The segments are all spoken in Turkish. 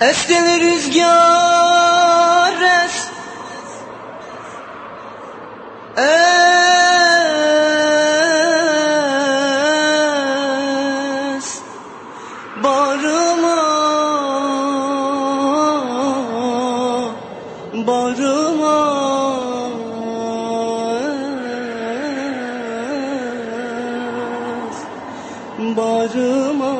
Esti rüzgar es. Es. Bağrıma Bağrıma. Es. Bağrıma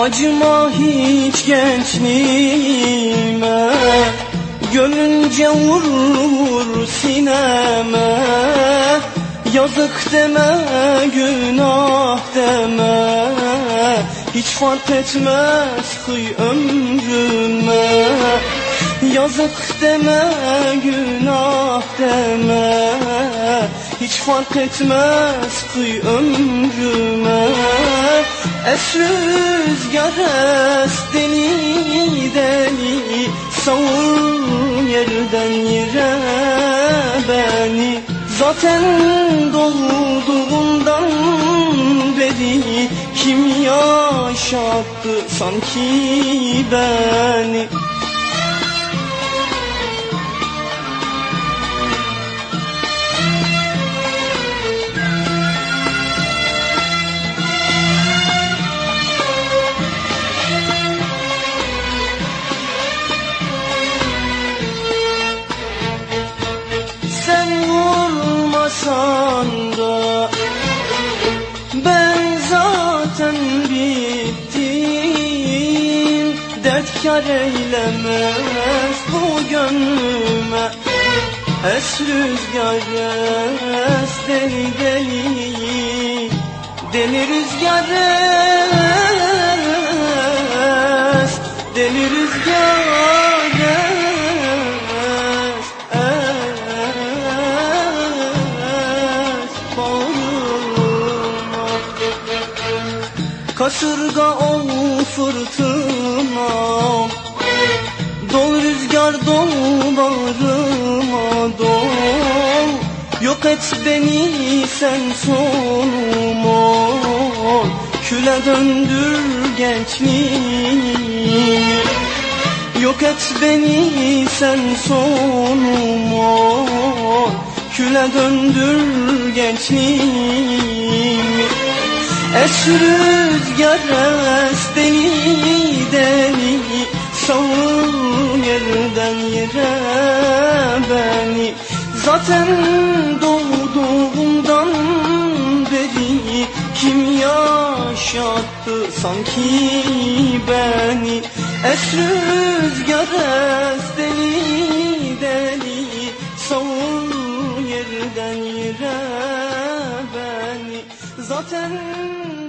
Acıma hiç gençliğime Gönlünce vur vur sineme. Yazık deme günah deme Hiç fark etmez kıy ömrüme. Yazık deme günah deme Hiç fark etmez kıy ömrüme. Es rüzgar es deli deli. Savur yerden yere beni. Zaten doğduğumdan beri. Kim yaşattı sanki beni vurmasan da Ben zaten bittim. Dertkar eylemez bu gönlüme. Es rüzgar es deli deli. Deli rüzgar es. Deli rüzgar es Kasırga ol fırtına. Dol rüzgar dol bağrıma dol. Yok et beni sen sonum ol Küle döndür gençliğimi Yok et beni sen sonum ol Küle döndür gençliğimi Es rüzgar es deli deli Savur yerden yere beni. Zaten doğduğumdan beri Kim yaşattı sanki beni? Es rüzgar es deli Mmm.